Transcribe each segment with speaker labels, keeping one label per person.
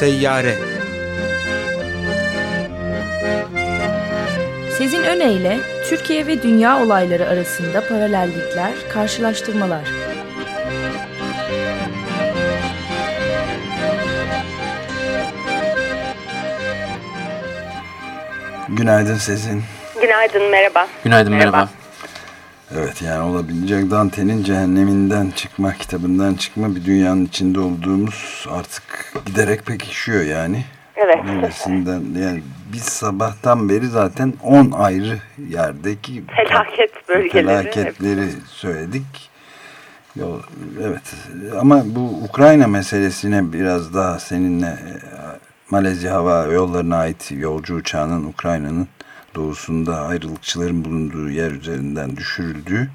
Speaker 1: Seyyare
Speaker 2: Sezin Öne Türkiye ve dünya olayları arasında paralellikler, karşılaştırmalar.
Speaker 3: Günaydın Sezin.
Speaker 4: Günaydın, merhaba.
Speaker 5: Günaydın, merhaba. merhaba.
Speaker 3: Evet yani olabilecek Dante'nin Cehenneminden çıkma, kitabından çıkma bir dünyanın içinde olduğumuz artık giderek pekişiyor yani.
Speaker 4: Evet.
Speaker 3: Neresinden yani biz sabahtan beri zaten 10 ayrı yerdeki
Speaker 4: felaket bölgeleri
Speaker 3: felaketleri evet. söyledik. Evet ama bu Ukrayna meselesine biraz daha seninle e, Malezya Hava Yolları'na ait yolcu uçağının Ukrayna'nın doğusunda ayrılıkçıların bulunduğu yer üzerinden düşürüldüğü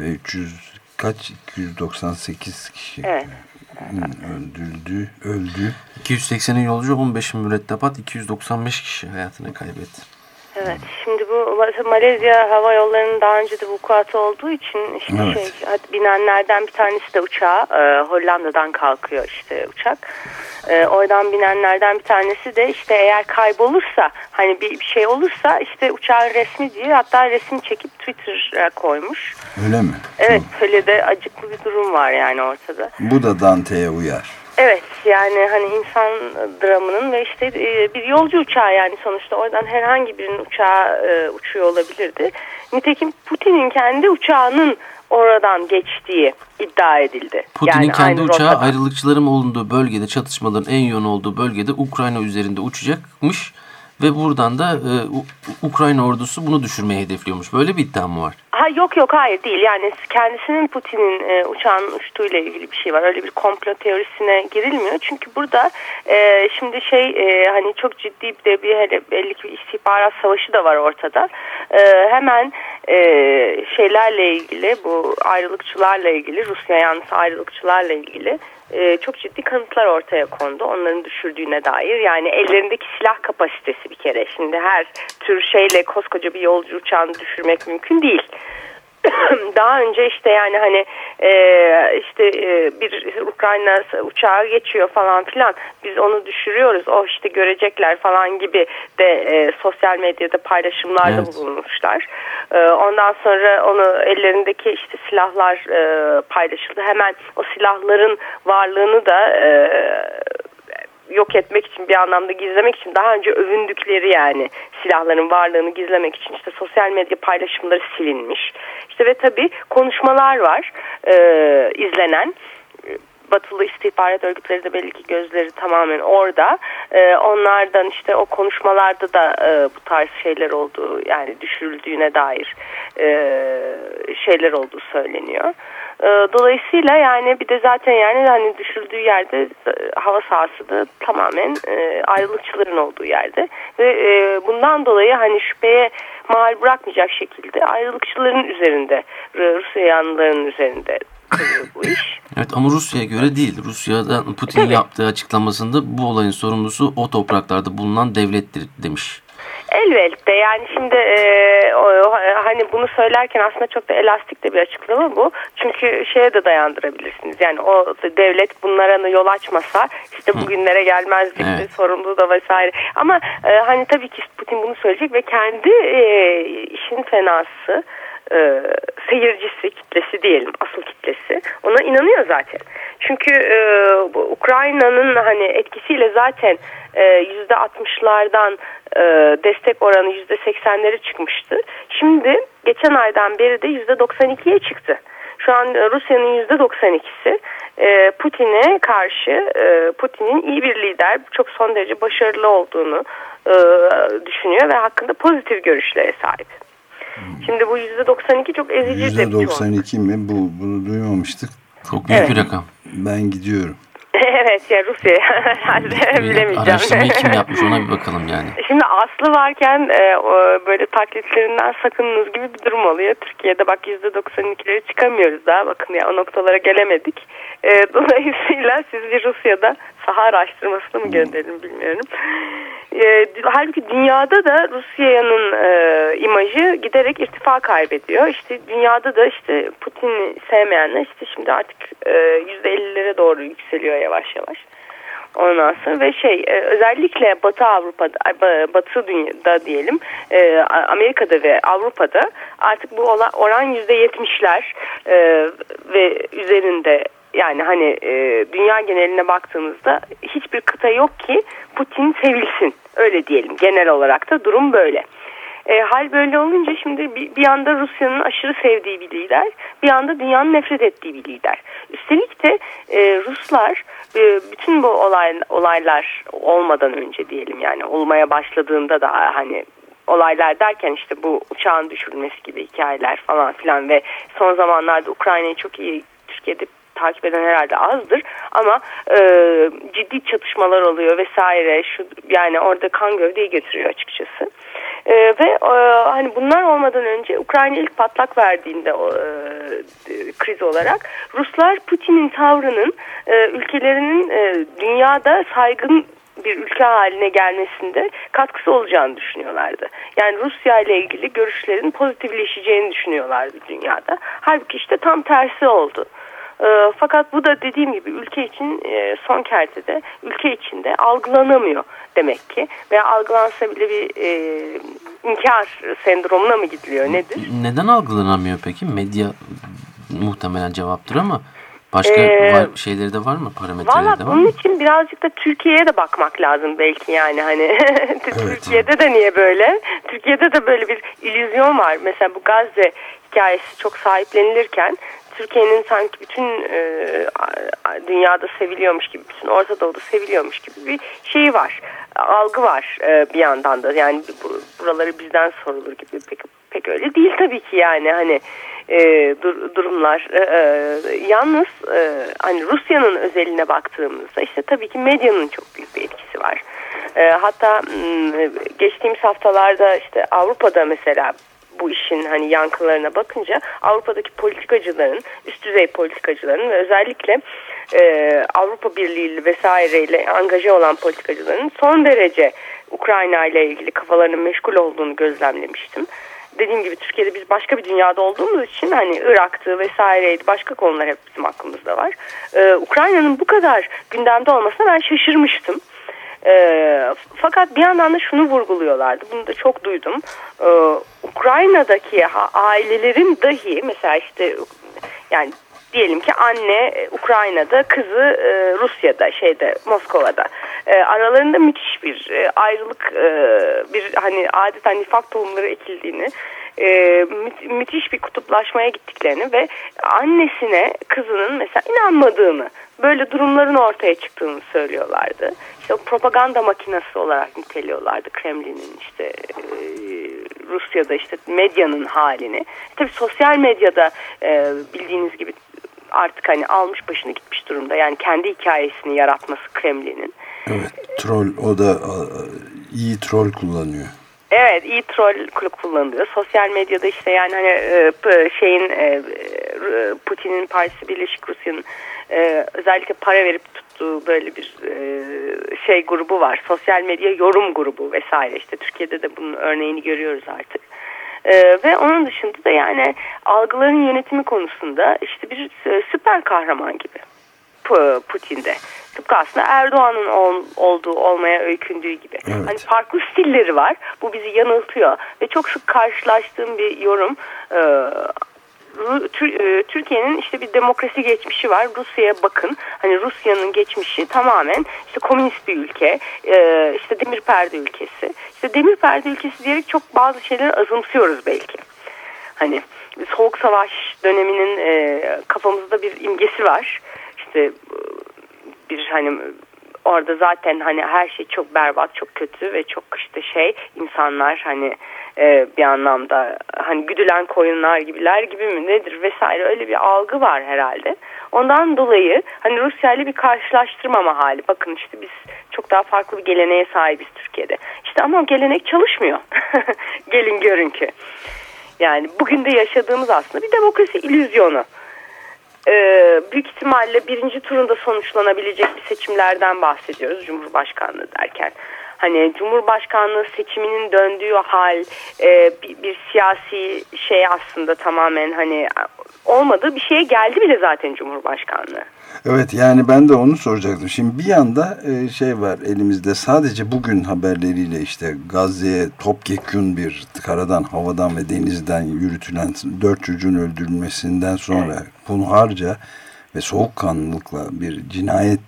Speaker 3: ve 300 kaç 298 kişi
Speaker 4: evet.
Speaker 3: Öldürüldü, öldü.
Speaker 5: 280'in yolcu 15 mürettebat 295 kişi hayatını kaybetti.
Speaker 4: Evet. Şimdi bu Malezya Hava Yolları'nın daha önce de vukuatı olduğu için işte evet. şey binenlerden bir tanesi de uçağa e, Hollanda'dan kalkıyor işte uçak. E, oradan binenlerden bir tanesi de işte eğer kaybolursa hani bir, bir şey olursa işte uçağın resmi diye hatta resim çekip Twitter'a koymuş.
Speaker 3: Öyle mi?
Speaker 4: Evet. Hı. Öyle de acıklı bir durum var yani ortada.
Speaker 3: Bu da Dante'ye uyar.
Speaker 4: Evet yani hani insan dramının ve işte e, bir yolcu uçağı yani sonuçta oradan herhangi birinin uçağı e, uçuyor olabilirdi. Nitekim Putin'in kendi uçağının oradan geçtiği iddia edildi.
Speaker 5: Putin'in yani kendi uçağı rotada. ayrılıkçıların bulunduğu bölgede çatışmaların en yoğun olduğu bölgede Ukrayna üzerinde uçacakmış ve buradan da e, Ukrayna ordusu bunu düşürmeyi hedefliyormuş. Böyle bir iddia mı var?
Speaker 4: Ha yok yok hayır değil. Yani kendisinin Putin'in e, uçağın uçtuğuyla ilgili bir şey var. Öyle bir komplo teorisine girilmiyor. Çünkü burada e, şimdi şey e, hani çok ciddi bir bir hele belli ki istihbarat savaşı da var ortada. E, hemen e, şeylerle ilgili bu ayrılıkçılarla ilgili Rusya yanlısı ayrılıkçılarla ilgili e, çok ciddi kanıtlar ortaya kondu. Onların düşürdüğüne dair. Yani ellerindeki silah kapasitesi bir kere. Şimdi her tür şeyle koskoca bir yolcu uçağını düşürmek mümkün değil. daha önce işte yani hani e, işte e, bir Ukrayna uçağı geçiyor falan filan biz onu düşürüyoruz o işte görecekler falan gibi de e, sosyal medyada paylaşımlarda evet. bulunmuşlar. E, ondan sonra onu ellerindeki işte silahlar e, paylaşıldı. Hemen o silahların varlığını da e, yok etmek için bir anlamda gizlemek için daha önce övündükleri yani silahların varlığını gizlemek için işte sosyal medya paylaşımları silinmiş. İşte ve tabii konuşmalar var e, izlenen batılı istihbarat örgütleri de belli ki gözleri tamamen orada. E, onlardan işte o konuşmalarda da e, bu tarz şeyler olduğu yani düşürüldüğüne dair e, şeyler olduğu söyleniyor. E, dolayısıyla yani bir de zaten yani hani düşüldüğü yerde e, hava sahası da tamamen e, ayrılıkçıların olduğu yerde ve e, bundan dolayı hani şüpheye mal bırakmayacak şekilde ayrılıkçıların üzerinde Rusya yanlılarının üzerinde bu iş.
Speaker 5: Evet ama Rusya'ya göre değil. Rusya'da Putin'in evet. yaptığı açıklamasında bu olayın sorumlusu o topraklarda bulunan devlettir demiş.
Speaker 4: Elbette yani şimdi e, o, hani bunu söylerken aslında çok da elastik de bir açıklama bu. Çünkü şeye de dayandırabilirsiniz. Yani o devlet bunlara yol açmasa işte bugünlere gelmezdik evet. sorumluluğu da vesaire. Ama e, hani tabii ki Putin bunu söyleyecek ve kendi e, işin fenası e, seyircisi kitlesi diyelim asıl kitlesi ona inanıyor zaten. Çünkü e, Ukrayna'nın hani etkisiyle zaten e, yüzde 60'lardan e, destek oranı yüzde 80'leri çıkmıştı. Şimdi geçen aydan beri de yüzde 92'ye çıktı. Şu an Rusya'nın yüzde 92'si e, Putin'e karşı e, Putin'in iyi bir lider, çok son derece başarılı olduğunu e, düşünüyor ve hakkında pozitif görüşlere sahip. Şimdi bu yüzde 92 çok ezici
Speaker 3: %92 mi? Bu, bunu duymamıştık.
Speaker 5: Çok büyük evet. bir rakam.
Speaker 3: Ben gidiyorum.
Speaker 4: evet ya Rusya herhalde bilemeyeceğim.
Speaker 5: Araştırmayı kim yapmış ona bir bakalım yani.
Speaker 4: Şimdi Aslı varken e, o, böyle taklitlerinden sakınınız gibi bir durum oluyor. Türkiye'de bak %92'leri çıkamıyoruz daha. Bakın ya o noktalara gelemedik. E, dolayısıyla siz bir Rusya'da saha araştırmasını mı gönderin bilmiyorum. E, halbuki dünyada da Rusya'nın e, imajı giderek irtifa kaybediyor. İşte dünyada da işte Putin'i sevmeyenler işte şimdi artık e, %50'lere doğru yükseliyor yavaş yavaş. Ondan sonra ve şey e, özellikle Batı Avrupa'da, Batı dünyada diyelim e, Amerika'da ve Avrupa'da artık bu oran yüzde yetmişler e, ve üzerinde yani hani dünya geneline baktığımızda hiçbir kıta yok ki Putin sevilsin öyle diyelim genel olarak da durum böyle. E, hal böyle olunca şimdi bir, bir anda Rusya'nın aşırı sevdiği bir lider, bir anda dünyanın nefret ettiği bir lider. Üstelik de e, Ruslar e, bütün bu olay, olaylar olmadan önce diyelim yani olmaya başladığında da hani olaylar derken işte bu uçağın düşürülmesi gibi hikayeler falan filan ve son zamanlarda Ukrayna'yı çok iyi Türkiye'de takip eden herhalde azdır ama e, ciddi çatışmalar oluyor vesaire şu yani orada kan gövdeyi götürüyor açıkçası. E, ve e, hani bunlar olmadan önce Ukrayna ilk patlak verdiğinde e, kriz olarak Ruslar Putin'in tavrının e, ülkelerinin e, dünyada saygın bir ülke haline gelmesinde katkısı olacağını düşünüyorlardı. Yani Rusya ile ilgili görüşlerin pozitifleşeceğini düşünüyorlardı dünyada. Halbuki işte tam tersi oldu. E, fakat bu da dediğim gibi ülke için e, son kertede ülke içinde algılanamıyor demek ki. Veya algılansa bile bir e, inkar sendromuna mı gidiliyor nedir?
Speaker 5: Neden algılanamıyor peki? Medya muhtemelen cevaptır ama başka ee, var, şeyleri de var mı? Parametreleri
Speaker 4: de var bunun mı? için birazcık da Türkiye'ye de bakmak lazım belki yani hani Türkiye'de evet. de niye böyle? Türkiye'de de böyle bir illüzyon var. Mesela bu Gazze hikayesi çok sahiplenilirken Türkiye'nin sanki bütün e, dünyada seviliyormuş gibi, bütün Orta Doğu'da seviliyormuş gibi bir şey var. Algı var e, bir yandan da. Yani bu, buraları bizden sorulur gibi pek, pek öyle değil tabii ki yani hani e, dur, durumlar. E, e, yalnız e, hani Rusya'nın özeline baktığımızda işte tabii ki medyanın çok büyük bir etkisi var. E, hatta geçtiğimiz haftalarda işte Avrupa'da mesela bu işin hani yankılarına bakınca Avrupa'daki politikacıların, üst düzey politikacıların ve özellikle e, Avrupa Birliği vesaireyle angaje olan politikacıların son derece Ukrayna ile ilgili kafalarının meşgul olduğunu gözlemlemiştim. Dediğim gibi Türkiye'de biz başka bir dünyada olduğumuz için hani Irak'tı vesaireydi başka konular hep bizim aklımızda var. Ee, Ukrayna'nın bu kadar gündemde olmasına ben şaşırmıştım. E, fakat bir yandan da şunu vurguluyorlardı. Bunu da çok duydum. E, Ukrayna'daki ailelerin dahi mesela işte yani diyelim ki anne Ukrayna'da, kızı e, Rusya'da, şeyde Moskova'da. E, aralarında müthiş bir e, ayrılık, e, bir hani adeta nifak tohumları ekildiğini, e, mü müthiş bir kutuplaşmaya gittiklerini ve annesine kızının mesela inanmadığını, böyle durumların ortaya çıktığını söylüyorlardı işte propaganda makinesi olarak niteliyorlardı Kremlin'in işte e, Rusya'da işte medyanın halini. Tabii sosyal medyada e, bildiğiniz gibi artık hani almış başını gitmiş durumda. Yani kendi hikayesini yaratması Kremlin'in.
Speaker 3: Evet, troll o da iyi troll kullanıyor.
Speaker 4: Evet, iyi troll kullanılıyor. Sosyal medyada işte yani hani e, şeyin e, Putin'in partisi Birleşik Rusya'nın özellikle para verip tuttuğu böyle bir şey grubu var. Sosyal medya yorum grubu vesaire. İşte Türkiye'de de bunun örneğini görüyoruz artık. Ee, ve onun dışında da yani algıların yönetimi konusunda işte bir e, süper kahraman gibi Putin'de. Tıpkı aslında Erdoğan'ın ol, olduğu olmaya öykündüğü gibi. Evet. Hani farklı stilleri var. Bu bizi yanıltıyor ve çok sık karşılaştığım bir yorum. E, e, Türkiye'nin işte bir demokrasi geçmişi var. Rusya'ya bakın. Hani Rusya'nın geçmişi tamamen işte komünist bir ülke. E, işte demir perde ülkesi. İşte demir perde ülkesi diyerek çok bazı şeyleri azımsıyoruz belki. Hani soğuk savaş döneminin e, kafamızda bir imgesi var. İşte bir hani orada zaten hani her şey çok berbat, çok kötü ve çok işte şey insanlar hani e, bir anlamda hani güdülen koyunlar gibiler gibi mi nedir vesaire öyle bir algı var herhalde. Ondan dolayı hani Rusya ile bir karşılaştırmama hali. Bakın işte biz çok daha farklı bir geleneğe sahibiz Türkiye'de. İşte ama o gelenek çalışmıyor. Gelin görün ki. Yani bugün de yaşadığımız aslında bir demokrasi illüzyonu. Ee, büyük ihtimalle birinci turunda sonuçlanabilecek bir seçimlerden bahsediyoruz Cumhurbaşkanlığı derken. Hani Cumhurbaşkanlığı seçiminin döndüğü hal e, bir, bir siyasi şey aslında tamamen hani olmadığı bir şeye geldi bile zaten Cumhurbaşkanlığı.
Speaker 3: Evet yani ben de onu soracaktım. Şimdi bir yanda e, şey var elimizde sadece bugün haberleriyle işte Gazze'ye topyekun bir karadan, havadan ve denizden yürütülen dört çocuğun öldürülmesinden sonra hunharca ve soğukkanlılıkla bir cinayet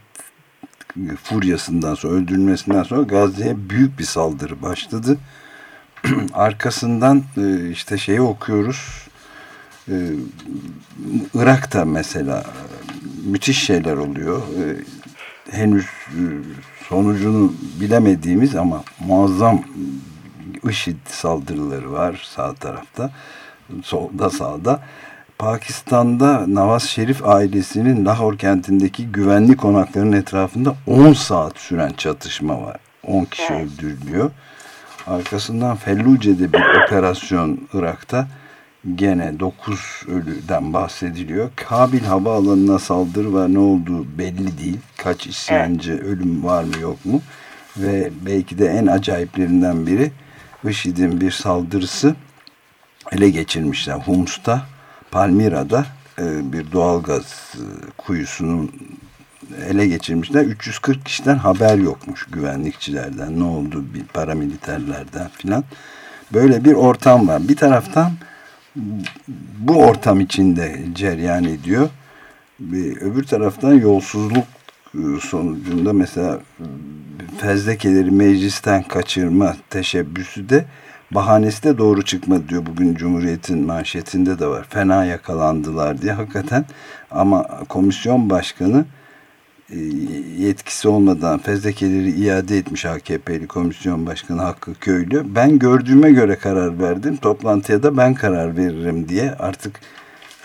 Speaker 3: furyasından sonra öldürülmesinden sonra Gazze'ye büyük bir saldırı başladı. Arkasından e, işte şeyi okuyoruz. E, Irak'ta mesela müthiş şeyler oluyor. Henüz sonucunu bilemediğimiz ama muazzam IŞİD saldırıları var sağ tarafta. Solda sağda. Pakistan'da Nawaz Şerif ailesinin Lahore kentindeki güvenlik konaklarının etrafında 10 saat süren çatışma var. 10 kişi evet. öldürülüyor. Arkasından Felluce'de bir operasyon Irak'ta gene 9 ölüden bahsediliyor. Kabil havaalanına saldırı var ne olduğu belli değil. Kaç isyancı evet. ölüm var mı yok mu? Ve belki de en acayiplerinden biri IŞİD'in bir saldırısı ele geçirmişler. Hums'ta Palmira'da e, bir doğalgaz e, kuyusunun ele geçirmişler. 340 kişiden haber yokmuş güvenlikçilerden. Ne oldu bir paramiliterlerden filan. Böyle bir ortam var. Bir taraftan bu ortam içinde ceryan ediyor. Bir, öbür taraftan yolsuzluk e, sonucunda mesela fezlekeleri meclisten kaçırma teşebbüsü de bahanesi de doğru çıkmadı diyor bugün Cumhuriyet'in manşetinde de var. Fena yakalandılar diye hakikaten ama komisyon başkanı e, yetkisi olmadan fezlekeleri iade etmiş AKP'li komisyon başkanı Hakkı Köylü. Ben gördüğüme göre karar verdim. Toplantıya da ben karar veririm diye artık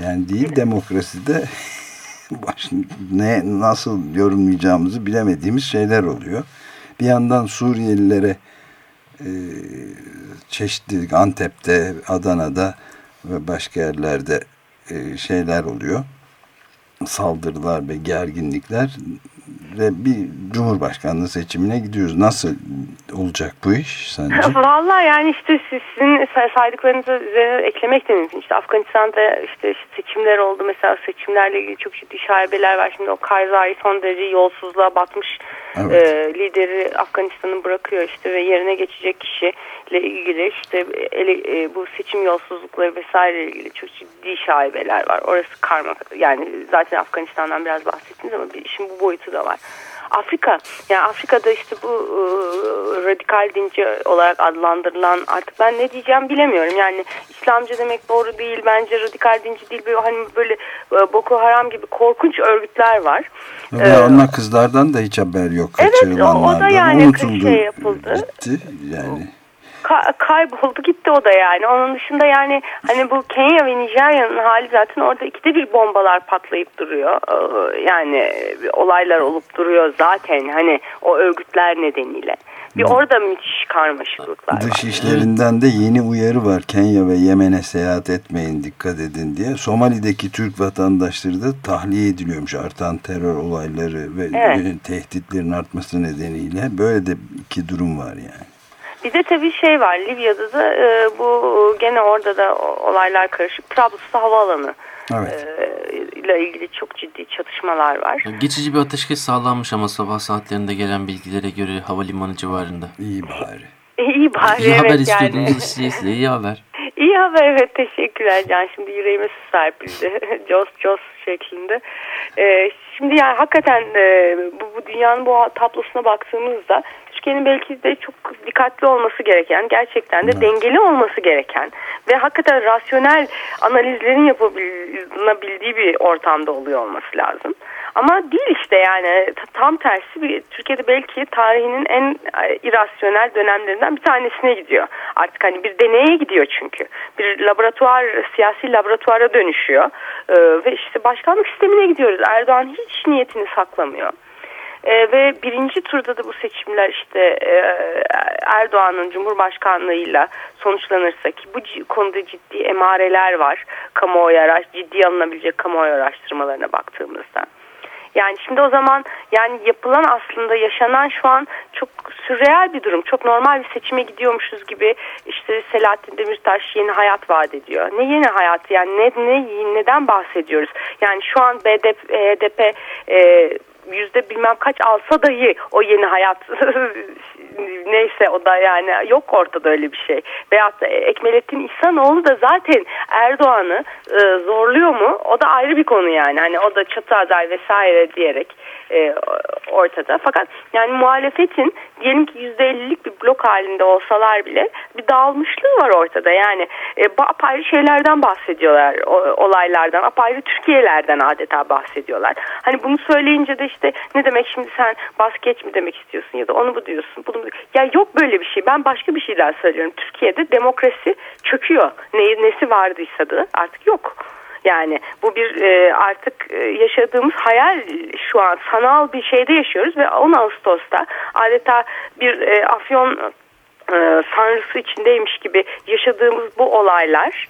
Speaker 3: yani değil demokraside baş, ne nasıl yorumlayacağımızı bilemediğimiz şeyler oluyor. Bir yandan Suriyelilere e, çeşitli Antep'te, Adana'da ve başka yerlerde e, şeyler oluyor. Saldırılar ve gerginlikler ve bir cumhurbaşkanlığı seçimine gidiyoruz. Nasıl olacak bu iş sence?
Speaker 4: Valla yani işte sizin saydıklarınızı üzerine eklemek de mümkün. İşte Afganistan'da işte seçimler oldu. Mesela seçimlerle ilgili çok ciddi şaibeler var. Şimdi o Karzai son derece yolsuzluğa batmış evet. e, lideri Afganistan'ı bırakıyor işte ve yerine geçecek kişiyle ilgili işte ele, e, bu seçim yolsuzlukları vesaire ilgili çok ciddi şaibeler var. Orası karma yani zaten Afganistan'dan biraz bahsettiniz ama bir işin bu boyutu da var. Afrika yani Afrika'da işte bu e, radikal dinci olarak adlandırılan artık ben ne diyeceğim bilemiyorum. Yani İslamcı demek doğru değil bence radikal dinci değil böyle hani böyle e, Boko Haram gibi korkunç örgütler var.
Speaker 3: Ve ee, onlar kızlardan da hiç haber yok
Speaker 4: Evet o, o da yani şey yapıldı.
Speaker 3: Gitti yani
Speaker 4: ka kayboldu gitti o da yani. Onun dışında yani hani bu Kenya ve Nijerya'nın hali zaten orada ikide bir bombalar patlayıp duruyor. Ee, yani olaylar olup duruyor zaten hani o örgütler nedeniyle. Bir orada müthiş karmaşıklıklar
Speaker 3: Dış var. işlerinden de yeni uyarı var. Kenya ve Yemen'e seyahat etmeyin dikkat edin diye. Somali'deki Türk vatandaşları da tahliye ediliyormuş artan terör olayları ve evet. tehditlerin artması nedeniyle. Böyle de iki durum var yani.
Speaker 4: Bir de tabii şey var Libya'da da e, bu gene orada da olaylar karışık. Trablus'ta havaalanı evet. e, ile ilgili çok ciddi çatışmalar var.
Speaker 5: Geçici bir ateşkes sağlanmış ama sabah saatlerinde gelen bilgilere göre havalimanı civarında.
Speaker 3: İyi bari.
Speaker 4: İyi bari
Speaker 5: iyi
Speaker 4: evet
Speaker 5: haber istiyordunuz işte size iyi haber.
Speaker 4: İyi haber evet teşekkürler Can. Şimdi yüreğime su serpildi. Jos Jos şeklinde. Ee, şimdi yani hakikaten e, bu, bu dünyanın bu tablosuna baktığımızda Türkiye'nin belki de çok dikkatli olması gereken, gerçekten de evet. dengeli olması gereken ve hakikaten rasyonel analizlerin yapılabildiği bir ortamda oluyor olması lazım. Ama değil işte yani tam tersi bir Türkiye'de belki tarihinin en e, irasyonel dönemlerinden bir tanesine gidiyor. Artık hani bir deneye gidiyor çünkü. Bir laboratuvar, siyasi laboratuvara dönüşüyor. Ee, ve işte başkanlık sistemine gidiyoruz. Erdoğan hiç niyetini saklamıyor. E, ve birinci turda da bu seçimler işte e, Erdoğan'ın Cumhurbaşkanlığıyla sonuçlanırsa ki bu konuda ciddi emareler var kamuoyu araş ciddi alınabilecek kamuoyu araştırmalarına baktığımızda. Yani şimdi o zaman yani yapılan aslında yaşanan şu an çok sürreal bir durum. Çok normal bir seçime gidiyormuşuz gibi işte Selahattin Demirtaş yeni hayat vaat ediyor. Ne yeni hayat yani ne, ne neden bahsediyoruz? Yani şu an BDP, HDP e, yüzde bilmem kaç alsa dahi o yeni hayat neyse o da yani yok ortada öyle bir şey. Veyahut da Ekmelettin İhsanoğlu da zaten Erdoğan'ı e, zorluyor mu? O da ayrı bir konu yani. Hani o da çatı aday vesaire diyerek e, ortada. Fakat yani muhalefetin diyelim ki yüzde ellilik bir blok halinde olsalar bile bir dağılmışlığı var ortada. Yani e, apayrı şeylerden bahsediyorlar o, olaylardan. Apayrı Türkiye'lerden adeta bahsediyorlar. Hani bunu söyleyince de işte ne demek şimdi sen basket mi demek istiyorsun ya da onu mu diyorsun? Bunu mu? Ya yok böyle bir şey. Ben başka bir şeyden söylüyorum. Türkiye'de demokrasi çöküyor. Ne, nesi vardıysa da artık yok. Yani bu bir e, artık e, yaşadığımız hayal şu an. Sanal bir şeyde yaşıyoruz ve 10 Ağustos'ta adeta bir e, afyon e, sanrısı içindeymiş gibi yaşadığımız bu olaylar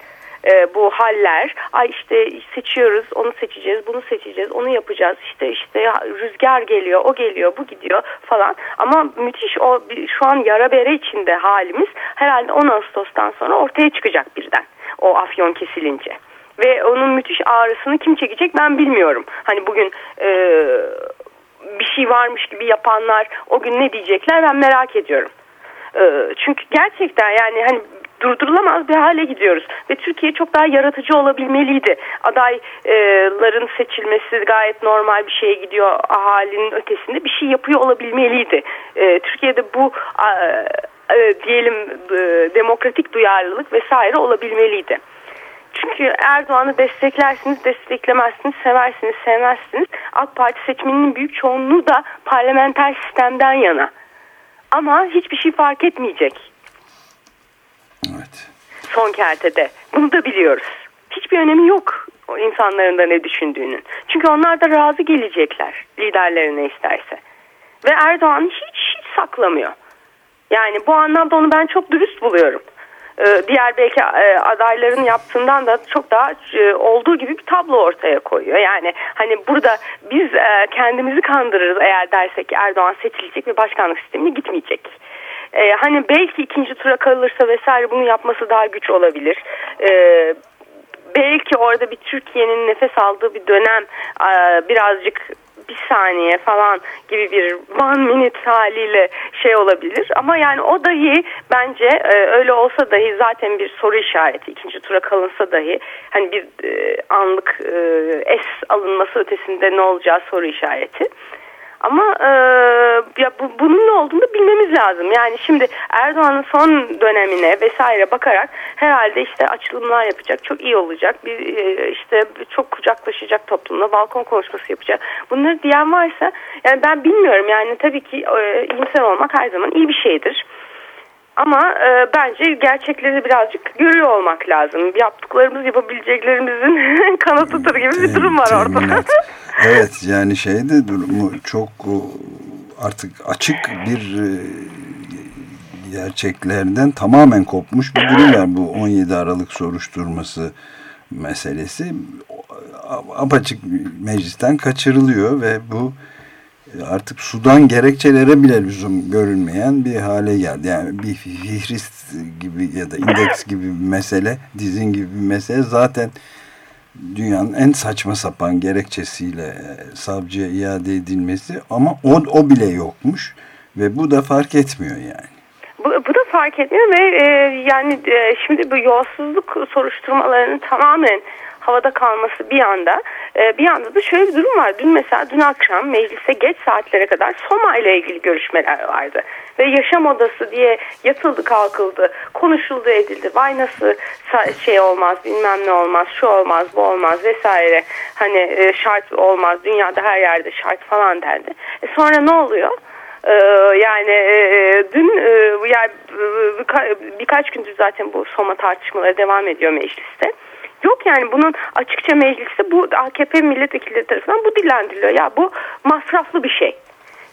Speaker 4: e, bu haller ay işte seçiyoruz onu seçeceğiz bunu seçeceğiz onu yapacağız işte işte rüzgar geliyor o geliyor bu gidiyor falan. Ama müthiş o şu an yara bere içinde halimiz herhalde 10 Ağustos'tan sonra ortaya çıkacak birden o afyon kesilince ve onun müthiş ağrısını kim çekecek ben bilmiyorum. Hani bugün e, bir şey varmış gibi yapanlar o gün ne diyecekler ben merak ediyorum. E, çünkü gerçekten yani hani durdurulamaz bir hale gidiyoruz ve Türkiye çok daha yaratıcı olabilmeliydi. Adayların seçilmesi gayet normal bir şeye gidiyor ahalinin ötesinde bir şey yapıyor olabilmeliydi. E, Türkiye'de bu e, diyelim e, demokratik duyarlılık vesaire olabilmeliydi. Çünkü Erdoğan'ı desteklersiniz, desteklemezsiniz, seversiniz, sevmezsiniz. AK Parti seçmeninin büyük çoğunluğu da parlamenter sistemden yana. Ama hiçbir şey fark etmeyecek.
Speaker 3: Evet.
Speaker 4: Son kertede. Bunu da biliyoruz. Hiçbir önemi yok o insanların da ne düşündüğünün. Çünkü onlar da razı gelecekler liderlerine isterse. Ve Erdoğan hiç, hiç saklamıyor. Yani bu anlamda onu ben çok dürüst buluyorum. Ee, diğer belki e, adayların yaptığından da çok daha e, olduğu gibi bir tablo ortaya koyuyor. Yani hani burada biz e, kendimizi kandırırız eğer dersek Erdoğan seçilecek ve başkanlık sistemine gitmeyecek. hani belki ikinci tura kalırsa vesaire bunu yapması daha güç olabilir. belki orada bir Türkiye'nin nefes aldığı bir dönem birazcık bir saniye falan gibi bir one minute haliyle şey olabilir. Ama yani o dahi bence e, öyle olsa dahi zaten bir soru işareti. ikinci tura kalınsa dahi hani bir e, anlık e, es alınması ötesinde ne olacağı soru işareti. Ama e, ya bu, bunun ne olduğunu da bilmemiz lazım. Yani şimdi Erdoğan'ın son dönemine vesaire bakarak herhalde işte açılımlar yapacak, çok iyi olacak. Bir e, işte çok kucaklaşacak toplumla balkon konuşması yapacak. Bunları diyen varsa yani ben bilmiyorum. Yani tabii ki e, iyimser olmak her zaman iyi bir şeydir. Ama e, bence gerçekleri birazcık görüyor olmak lazım. Yaptıklarımız yapabileceklerimizin kanıtıdır gibi bir durum var orada.
Speaker 3: evet yani şeyde durumu çok artık açık bir e, gerçeklerden tamamen kopmuş bir durum var bu 17 Aralık soruşturması meselesi apaçık meclisten kaçırılıyor ve bu artık sudan gerekçelere bile lüzum görünmeyen bir hale geldi. Yani bir fihrist gibi ya da indeks gibi bir mesele, dizin gibi bir mesele zaten dünyanın en saçma sapan gerekçesiyle e, savcıya iade edilmesi ama o, o bile yokmuş ve bu da fark etmiyor yani.
Speaker 4: Bu, bu da fark etmiyor ve e, yani e, şimdi bu yolsuzluk soruşturmalarının tamamen havada kalması bir anda e, bir anda da şöyle bir durum var. Dün mesela dün akşam meclise geç saatlere kadar Soma ile ilgili görüşmeler vardı. Ve yaşam odası diye yatıldı kalkıldı, konuşuldu edildi. Vay nasıl şey olmaz bilmem ne olmaz, şu olmaz bu olmaz vesaire. Hani e, şart olmaz dünyada her yerde şart falan derdi. E sonra ne oluyor? Ee, yani e, dün e, yani e, birkaç gündür zaten bu Soma tartışmaları devam ediyor mecliste. Yok yani bunun açıkça mecliste bu AKP milletvekilleri tarafından bu dillendiriliyor. Ya bu masraflı bir şey.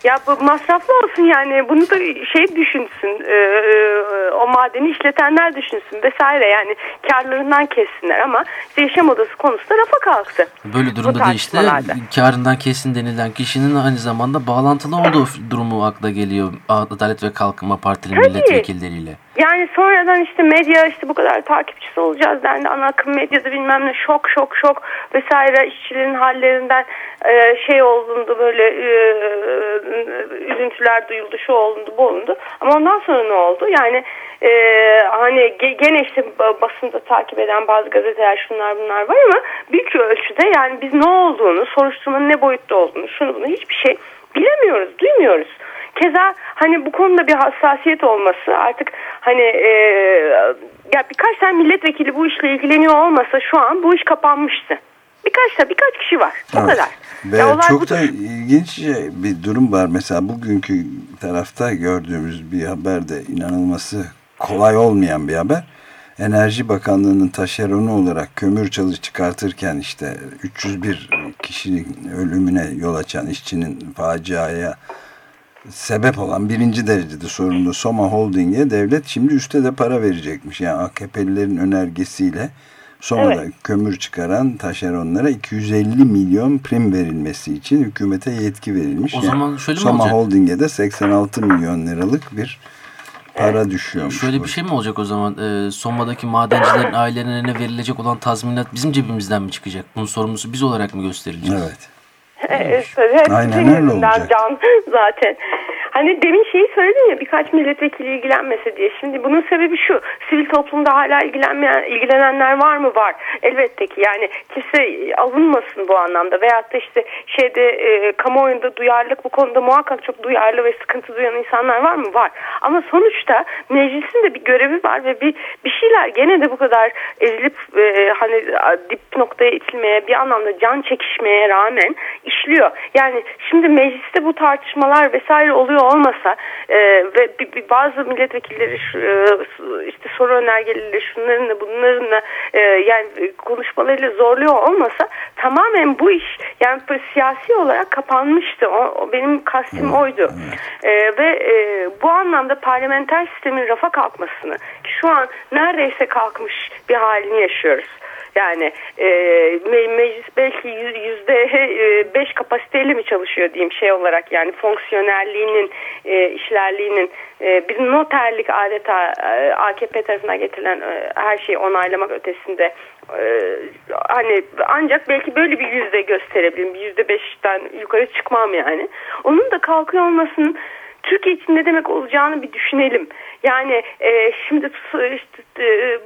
Speaker 4: Ya bu masraflı olsun yani bunu da şey düşünsün e, e, o madeni işletenler düşünsün vesaire yani karlarından kessinler ama işte yaşam odası konusu da rafa kalktı.
Speaker 5: Böyle durumda da işte karından kesin denilen kişinin aynı zamanda bağlantılı olduğu durumu akla geliyor Adalet ve Kalkınma Partili Tabii. milletvekilleriyle.
Speaker 4: Yani sonradan işte medya işte bu kadar takipçisi olacağız dendi. Ana akım medyada bilmem ne şok şok şok vesaire işçilerin hallerinden e, şey olundu böyle e, üzüntüler duyuldu şu olundu bu olundu. Ama ondan sonra ne oldu? Yani e, hani gene işte basında takip eden bazı gazeteler şunlar bunlar var ama büyük ölçüde yani biz ne olduğunu soruşturmanın ne boyutta olduğunu şunu bunu hiçbir şey bilemiyoruz duymuyoruz. Keza hani bu konuda bir hassasiyet olması artık hani e, ya birkaç tane milletvekili bu işle ilgileniyor olmasa şu an bu iş kapanmıştı. Birkaç da birkaç kişi var. O evet. kadar.
Speaker 3: Ve ya çok budur. da ilginç bir durum var. Mesela bugünkü tarafta gördüğümüz bir haber de inanılması kolay olmayan bir haber. Enerji Bakanlığı'nın taşeronu olarak kömür çalış çıkartırken işte 301 kişinin ölümüne yol açan işçinin faciaya sebep olan birinci derecede sorumlu Soma Holding'e devlet şimdi üste de para verecekmiş. Yani AKP'lilerin önergesiyle Soma'da evet. kömür çıkaran taşeronlara 250 milyon prim verilmesi için hükümete yetki verilmiş.
Speaker 5: O yani zaman şöyle
Speaker 3: Soma
Speaker 5: mi olacak?
Speaker 3: Holding'e de 86 milyon liralık bir para düşüyormuş.
Speaker 5: Şöyle bir şey mi olacak o zaman? Ee, Soma'daki madencilerin ailelerine verilecek olan tazminat bizim cebimizden mi çıkacak? Bunun sorumlusu biz olarak mı gösterileceğiz?
Speaker 3: Evet.
Speaker 4: Evet, Aynen öyle olacak. Can zaten. Hani demin şeyi söyledin ya birkaç milletvekili ilgilenmese diye. Şimdi bunun sebebi şu. Sivil toplumda hala ilgilenmeyen, ilgilenenler var mı? Var. Elbette ki yani kimse alınmasın bu anlamda. Veyahut da işte şeyde e, kamuoyunda duyarlılık bu konuda muhakkak çok duyarlı ve sıkıntı duyan insanlar var mı? Var. Ama sonuçta meclisin de bir görevi var ve bir bir şeyler gene de bu kadar ezilip e, hani dip noktaya itilmeye bir anlamda can çekişmeye rağmen işliyor. Yani şimdi mecliste bu tartışmalar vesaire oluyor olmasa e, ve bazı milletvekilleri e, işte soru önergeleriyle şunların bunların da e, yani konuşmalarıyla zorluyor olmasa tamamen bu iş yani siyasi olarak kapanmıştı. O, o benim kastim oydu. E, ve e, bu anlamda parlamenter sistemin rafa kalkmasını şu an neredeyse kalkmış bir halini yaşıyoruz. Yani e, meclis belki yüzde e, beş kapasiteyle mi çalışıyor diyeyim şey olarak yani fonksiyonelliğinin e, işlerliğinin e, bir noterlik adeta e, AKP tarafından getirilen e, her şeyi onaylamak ötesinde e, hani ancak belki böyle bir yüzde gösterebilirim. Yüzde beşten yukarı çıkmam yani. Onun da kalkıyor olmasının Türkiye için ne demek olacağını bir düşünelim. Yani e, şimdi işte, e,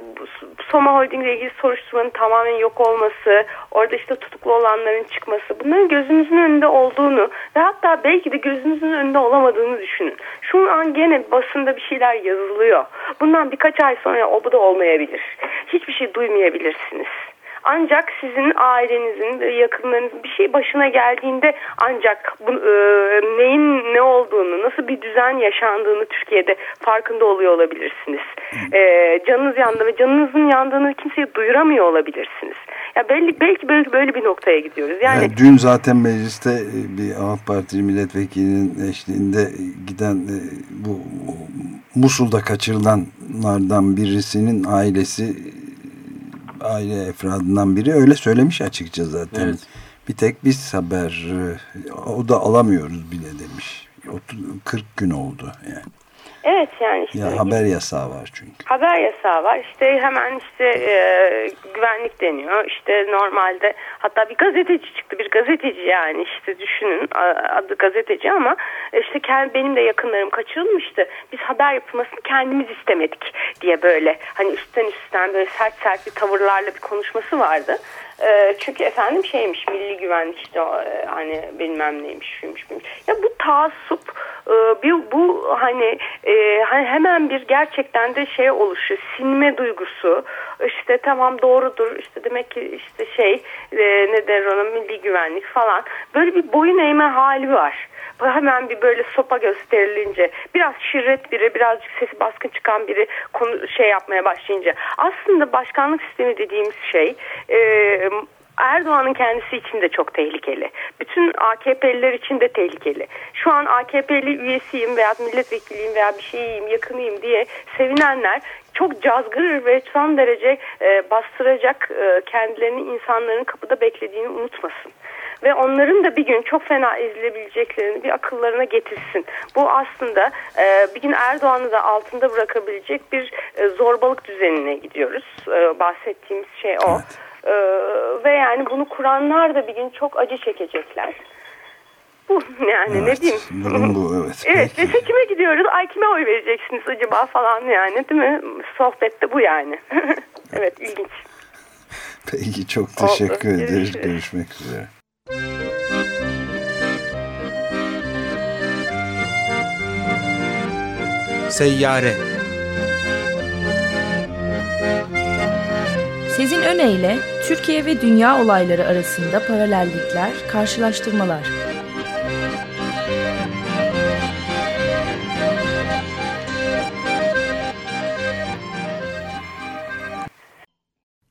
Speaker 4: Soma Holding ile ilgili soruşturmanın tamamen yok olması, orada işte tutuklu olanların çıkması, bunların gözünüzün önünde olduğunu ve hatta belki de gözünüzün önünde olamadığını düşünün. Şu an gene basında bir şeyler yazılıyor. Bundan birkaç ay sonra o bu da olmayabilir. Hiçbir şey duymayabilirsiniz. Ancak sizin ailenizin, yakınlarınızın bir şey başına geldiğinde ancak bu, e, neyin ne olduğunu, nasıl bir düzen yaşandığını Türkiye'de farkında oluyor olabilirsiniz. E, canınız yandı ve canınızın yandığını kimseye duyuramıyor olabilirsiniz. Ya belli, belki böyle, böyle bir noktaya gidiyoruz. Yani, yani
Speaker 3: dün zaten mecliste e, bir AK Parti milletvekilinin eşliğinde giden e, bu Musul'da kaçırılanlardan birisinin ailesi aile efradından biri öyle söylemiş açıkça zaten. Evet. Bir tek biz haber o da alamıyoruz bile demiş. 40 gün oldu yani.
Speaker 4: Evet yani işte.
Speaker 3: Ya haber yasağı var çünkü.
Speaker 4: Haber yasağı var. İşte hemen işte e, güvenlik deniyor. İşte normalde hatta bir gazeteci çıktı. Bir gazeteci yani işte düşünün adı gazeteci ama işte kendi, benim de yakınlarım kaçırılmıştı. Biz haber yapılmasını kendimiz istemedik diye böyle hani üstten üstten böyle sert sert bir tavırlarla bir konuşması vardı. E, çünkü efendim şeymiş milli güvenlik işte e, hani bilmem neymiş şuymuş buymuş. Ya bu taassup e, bir, bu hani e, hani hemen bir gerçekten de şey oluşuyor sinme duygusu işte tamam doğrudur işte demek ki işte şey e, ne der ona milli güvenlik falan böyle bir boyun eğme hali var hemen bir böyle sopa gösterilince biraz şirret biri birazcık sesi baskın çıkan biri konu şey yapmaya başlayınca aslında başkanlık sistemi dediğimiz şey e, Erdoğan'ın kendisi için de çok tehlikeli. Bütün AKP'liler için de tehlikeli. Şu an AKP'li üyesiyim veya milletvekiliyim veya bir şeyiyim, yakınıyım diye sevinenler çok cazgır ve son derece e, bastıracak e, kendilerini insanların kapıda beklediğini unutmasın ve onların da bir gün çok fena ezilebileceklerini bir akıllarına getirsin. Bu aslında e, bir gün Erdoğan'ı da altında bırakabilecek bir e, zorbalık düzenine gidiyoruz. E, bahsettiğimiz şey o. Evet. E, ve yani bunu kuranlar da bir gün çok acı çekecekler. Bu yani
Speaker 3: evet,
Speaker 4: ne diyeyim.
Speaker 3: Durum bu evet.
Speaker 4: evet ve seçime gidiyoruz. Ay kime oy vereceksiniz acaba falan yani değil mi? Sohbette bu yani. evet ilginç.
Speaker 3: Peki çok teşekkür Oldu. ederiz. Görüşmek üzere.
Speaker 2: Seyyare Sezin Öne Türkiye ve dünya olayları arasında paralellikler, karşılaştırmalar.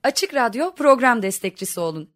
Speaker 2: Açık Radyo program destekçisi olun.